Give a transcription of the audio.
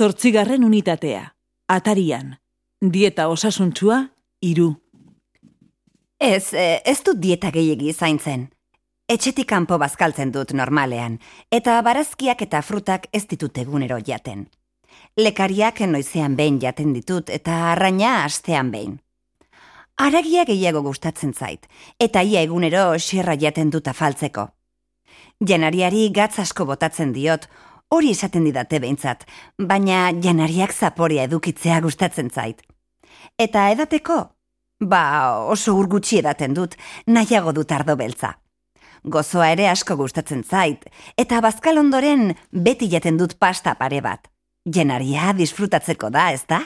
Zortzigarren unitatea. Atarian. Dieta osasuntsua, iru. Ez, e, ez dut dieta gehiegi zaintzen. Etxetik kanpo bazkaltzen dut normalean, eta barazkiak eta frutak ez ditut egunero jaten. Lekariak noizean behin jaten ditut eta arraina astean behin. Aragia gehiago gustatzen zait, eta ia egunero xerra jaten dut afaltzeko. Janariari gatz asko botatzen diot, hori esaten didate behintzat, baina janariak zaporia edukitzea gustatzen zait. Eta edateko? Ba, oso urgutxi edaten dut, nahiago dut ardo beltza. Gozoa ere asko gustatzen zait, eta bazkal ondoren beti jaten dut pasta pare bat. Jenaria disfrutatzeko da, ez da?